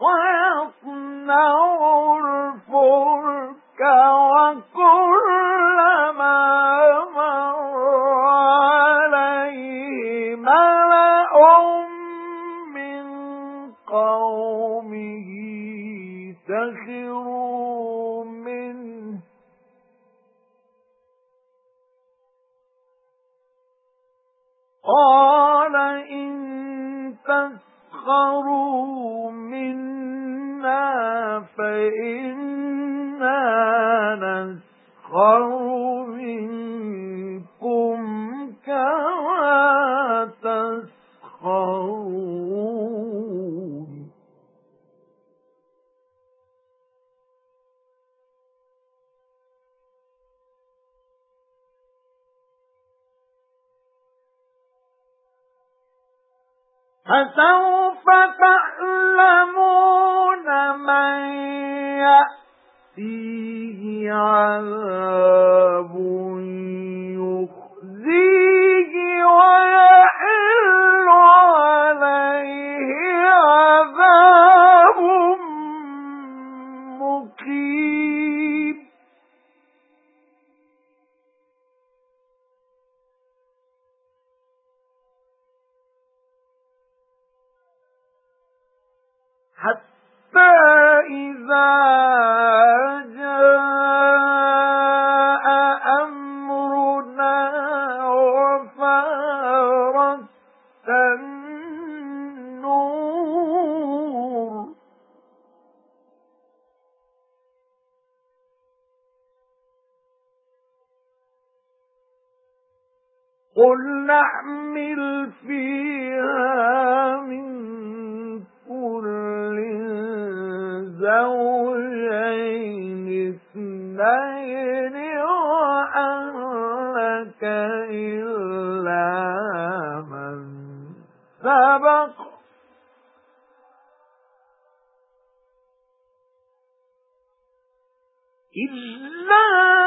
وَيَصْنَعُ الْفُلْكَ وَكُلَّمَا مَرَّ مَلَأٌ مِنْ قَوْمِهِ سَخِرُوا مِنْهُ. قَالَ إِن تَسْخَرُوا فَإِنَّا نَسْخَرُ مِنكُمْ كَمَا تَسْخَرُونَ فَسَوْفَ تَعْلَمُونَ يَأْتِيهِ عَذَابٌ يُخْزِيهِ وَيَحِلُّ عَلَيْهِ عَذَابٌ مُقِيمٌ. حَتَّى إِذَا جَاءَ أَمْرُنَا وَفَارَتِ النُّورُ قُلْ نَحْمِلُ فِيهَا مِن زَوْجَيْنِ اثْنَيْنِ وَأَهْلَكَ إِلَّا مَن سَبَقَ. إِلَّا